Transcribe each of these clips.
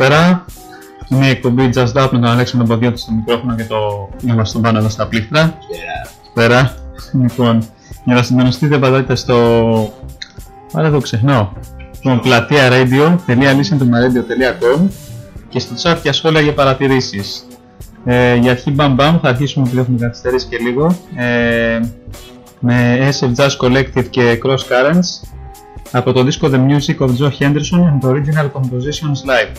Καλησπέρα. Είναι η εκπομπή Just Up με τον Αλέξανδρο Παδιώτη στο μικρόφωνο και το είμαστε πάνω εδώ στα πλήκτρα. Καλησπέρα. Λοιπόν, για να συντονιστείτε πατάτε στο... Άρα το ξεχνάω. Λοιπόν, πλατεία radio.listentomaradio.com και στο chat για σχόλια για παρατηρήσεις. Ε, για αρχή μπαμ μπαμ θα αρχίσουμε επειδή έχουμε καθυστερήσει και λίγο ε, με SF Jazz Collective και Cross Currents από το δίσκο The Music of Joe Henderson and the Original Compositions Live.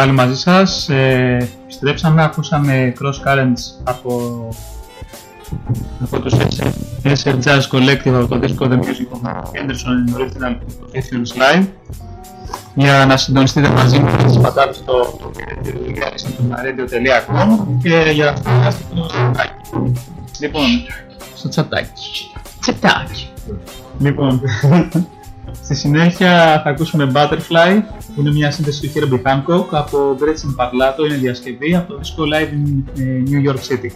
Πάλι μαζί σας. Ε, επιστρέψαμε, ακούσαμε Cross Currents από, από τους SF Jazz Collective από το δίσκο The Music of Henderson and Original Compositions Live για να συντονιστείτε μαζί μου και τις πατάτε στο radio.com και για αυτό το τσατάκι. Λοιπόν, στο τσατάκι. Τσατάκι. Λοιπόν, Στη συνέχεια θα ακούσουμε Butterfly, που είναι μια σύνθεση του Herbie Hancock από Gretchen Parlato, είναι διασκευή από το δίσκο Live in ε, New York City.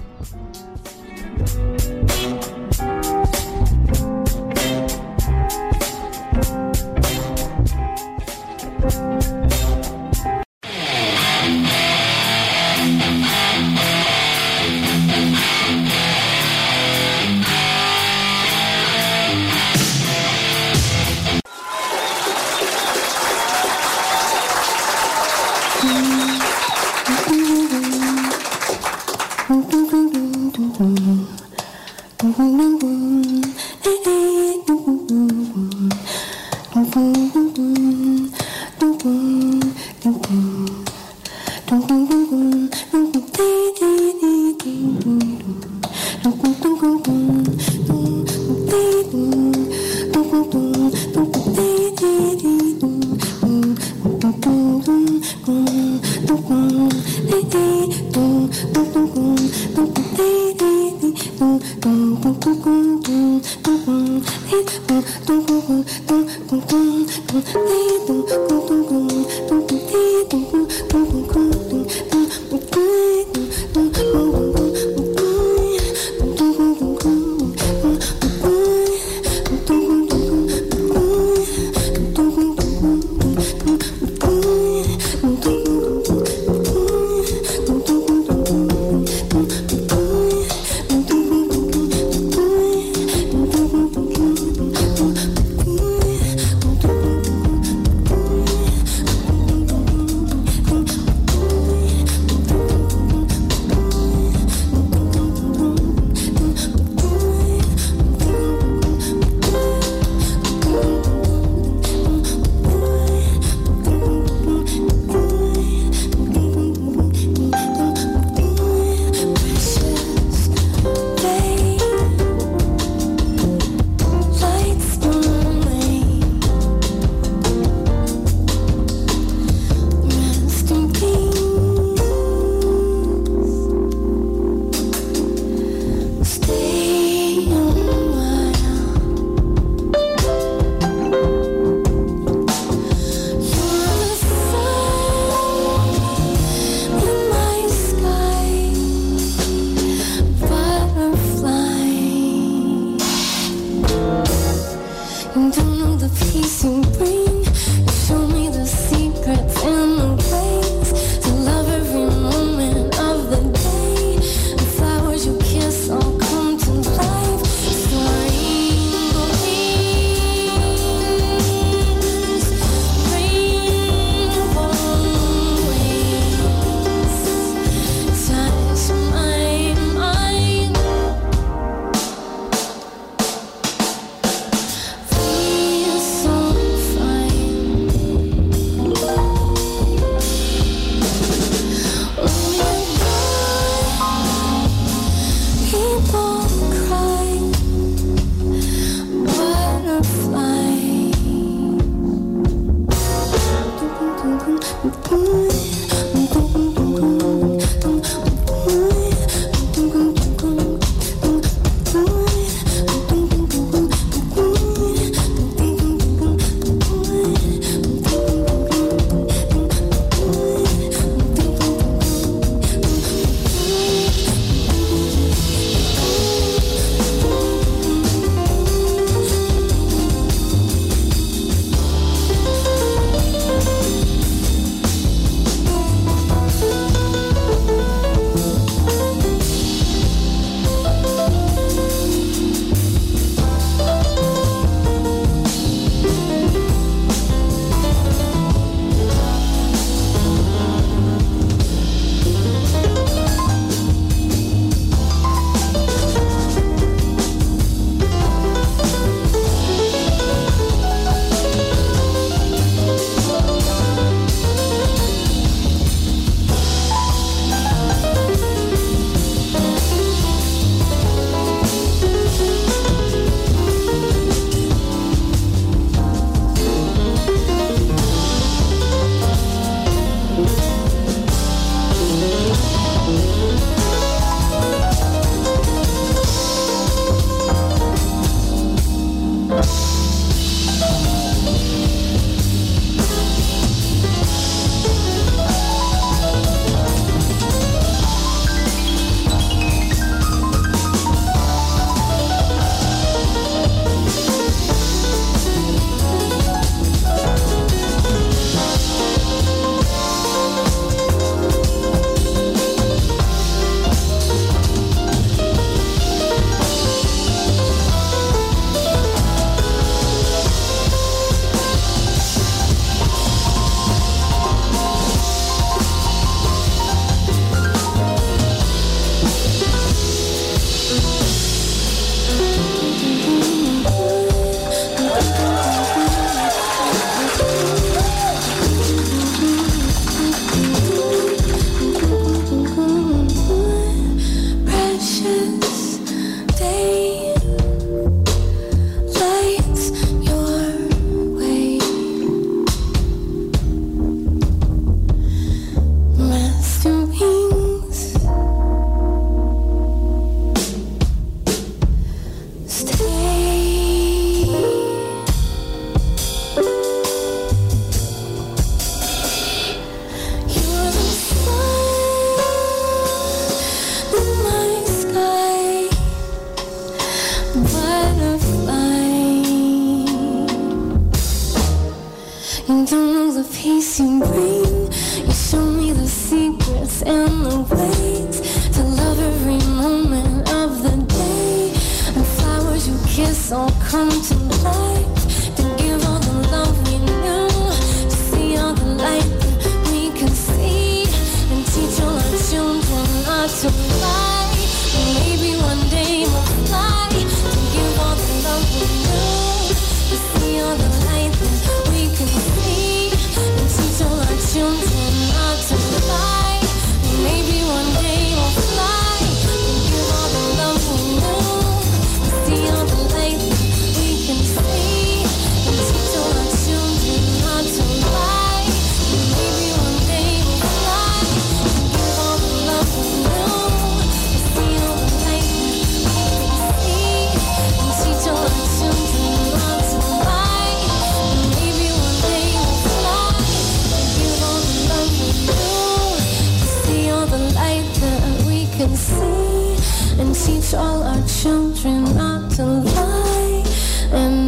can see and teach all our children not to lie. And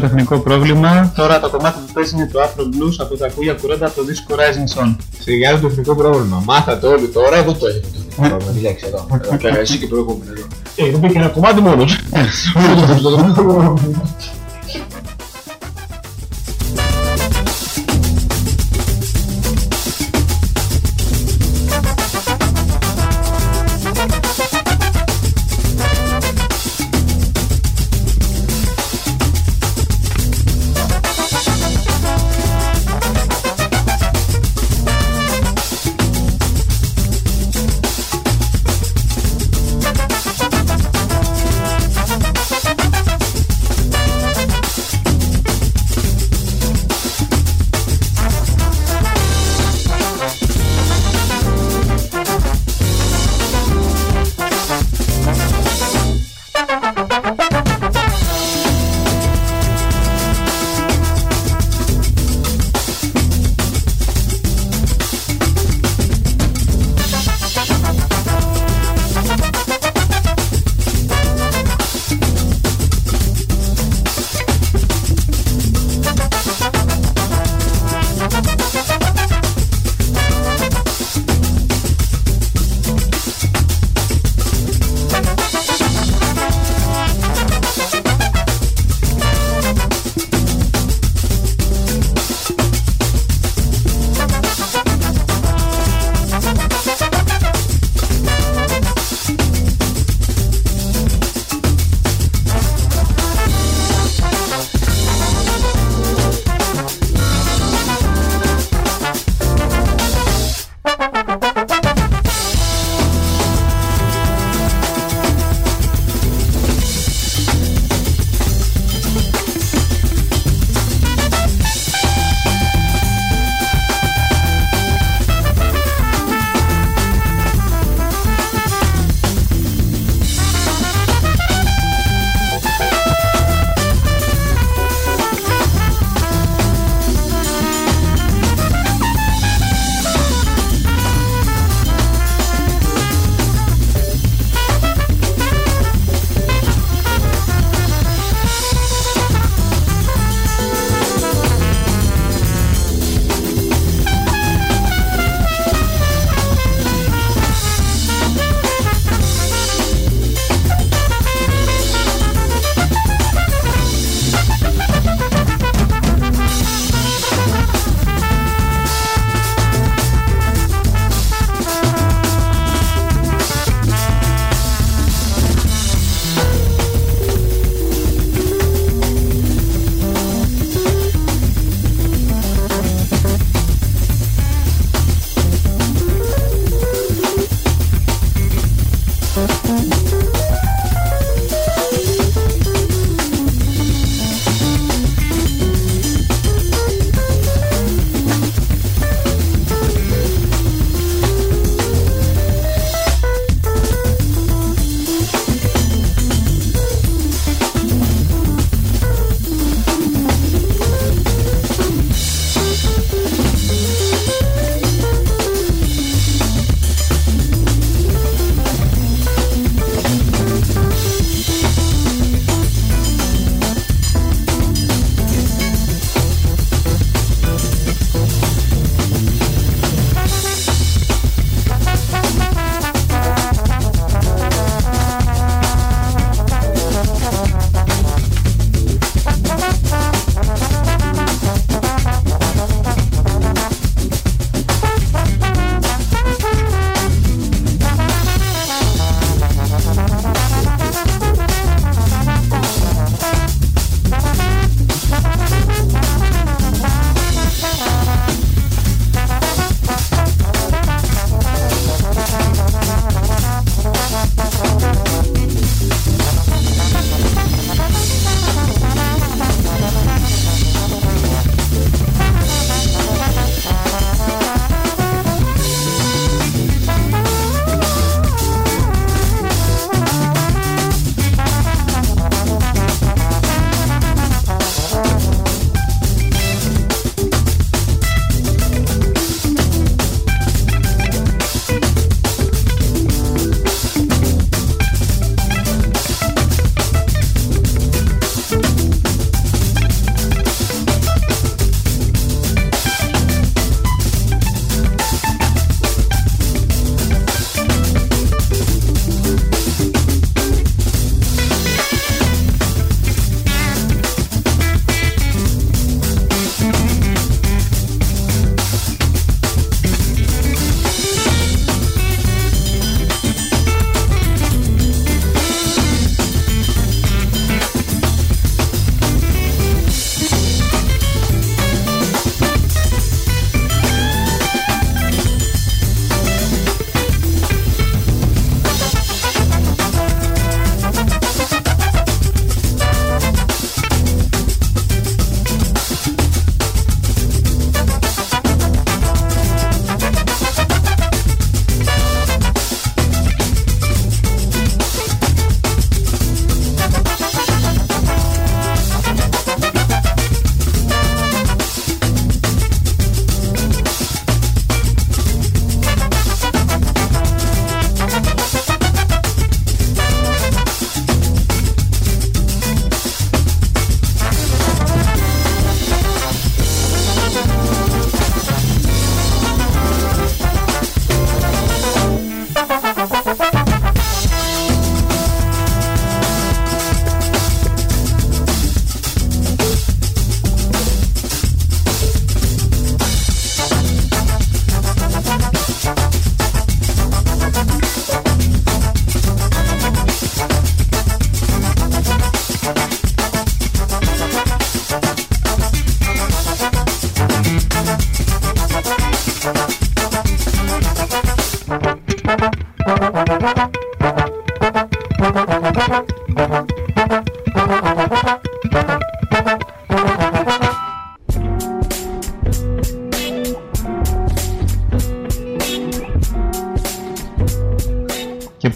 μικρό τεχνικό πρόβλημα. Τώρα το κομμάτι που παίζει είναι το Afro Blues από τα κούλια κουρέντα από το δίσκο Rising Sun. Σιγά το τεχνικό πρόβλημα. Μάθατε όλοι τώρα, εγώ το έχω το τεχνικό πρόβλημα. Μιλάξε εδώ. Εσύ και προηγούμενο εδώ. Ε, δεν πήγε ένα κομμάτι μόνος.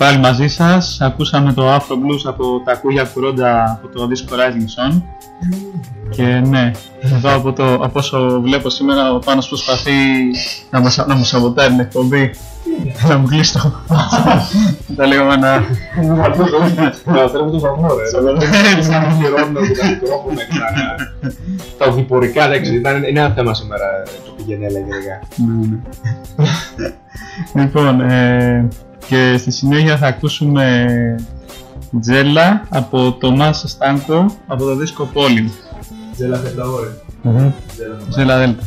Πάλι μαζί σας. Ακούσαμε το Afro Blues από τα Κούγια Κουρόντα από το δίσκο Rising Sun. Και ναι, εδώ από, το, από όσο βλέπω σήμερα ο Πάνος προσπαθεί να, μας, να μου σαμποτάρει την εκπομπή. να μου κλείσει το Τα λέγαμε να... Να θέλουμε το βαθμό ρε. Σαν να γυρώνουμε από τα μικρόφωνα και τα οδηπορικά λέξη. Είναι ένα θέμα σήμερα το πηγαίνει έλεγε. Ναι, ναι. Λοιπόν, ε, και στη συνέχεια θα ακούσουμε Τζέλα από το Μάσα Στάνκο από το δίσκο Πόλιν. Τζέλα Δέλτα Τζέλα Δέλτα.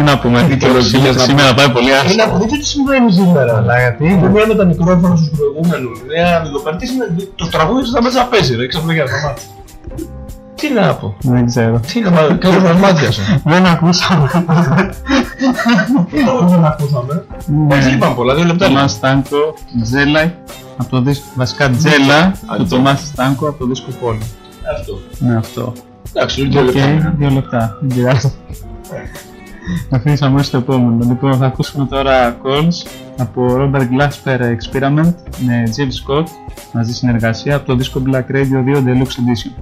Τι να πούμε, τι κληροσύνη σήμερα πάει πολύ άσχημα. Να πούμε τι συμβαίνει σήμερα. Γιατί δεν ναι. μιλάμε τα μικρόφωνα στους προηγούμενους. Μια διδοπαρτή το τραγούδι θα μέσα παίζει. Δεν ξέρω για το. Τι να πω. Δεν ξέρω. Τι να πω. Κάνω τα μάτια σου. Δεν ακούσαμε. Δεν ακούσαμε. Ναι. Δεν είπαμε πολλά. Δύο λεπτά. Τωμά Στάνκο, Τζέλα. Από το δίσκο. Βασικά Τζέλα του Τωμά Στάνκο από το δίσκο Πόλη. Αυτό. Ναι, αυτό. Εντάξει, δύο λεπτά. Δύο λεπτά. Δεν πειράζει. Να Αφήσαμε το επόμενο. Λοιπόν, θα ακούσουμε τώρα calls από Robert Glasper Experiment με Jeff Scott μαζί συνεργασία από το δίσκο Black Radio 2 Deluxe Edition.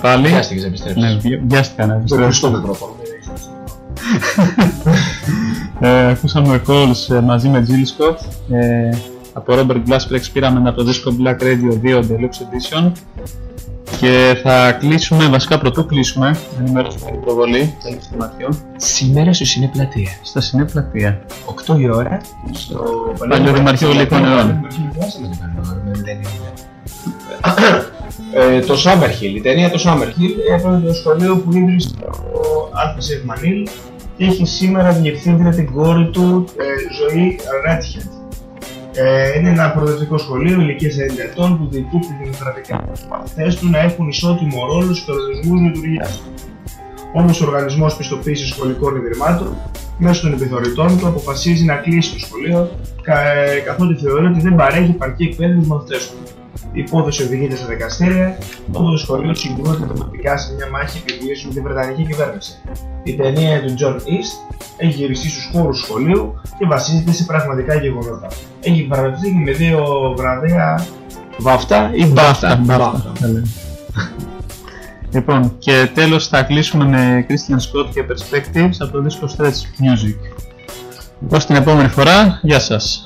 Πάλι. Βιάστηκες να επιστρέψεις. Ναι, βι- βιάστηκα να Το επιστρέψω. γνωστό μικρόφωνο. Ε, ακούσαμε calls ε, μαζί με Jill Scott. Ε, από Robert Glassprex πήραμε από το δίσκο Black Radio 2 Deluxe Edition. Και θα κλείσουμε, βασικά πρωτού κλείσουμε, να ενημερώσουμε την προβολή του Μαθιού, Σήμερα στο Σινέ Πλατεία. στα Συνέ Πλατεία. 8 η ώρα. Στο Παλιό Δημαρχείο Γλυκών Αιών. Ε, το Summerhill, η ταινία το Summerhill έπρεπε το σχολείο που ίδρυσε ο Άλφα Μανίλ και έχει σήμερα διευθύντρια την κόρη του ε, ζωή Redhead. Ε, είναι ένα προοδευτικό σχολείο ηλικίας 90 ετών που διοικεί τη δημοκρατικά μαθητές του να έχουν ισότιμο ρόλο στους οργανισμούς λειτουργίας του. Όμως ο οργανισμός πιστοποίησης σχολικών ιδρυμάτων μέσω των επιθεωρητών του αποφασίζει να κλείσει το σχολείο κα- ε, καθότι θεωρεί ότι δεν παρέχει επαρκή εκπαίδευση στους μαθητές του. Η υπόθεση οδηγείται στα δικαστήρια, όπου το σχολείο συγκρούεται δημοτικά σε μια μάχη επιβίωση με την Βρετανική κυβέρνηση. Η ταινία του John East έχει γυριστεί στους χώρους του σχολείου και βασίζεται σε πραγματικά γεγονότα. Έχει παραγραφεί και με δύο βραβεία βαφτά ή μπαφτά; Μπάφτα. θα λέμε. Λοιπόν, και τέλος θα κλείσουμε με Christian Scott και Perspectives από το δίσκο Stretch Music. Ως την επόμενη φορά, γεια σας.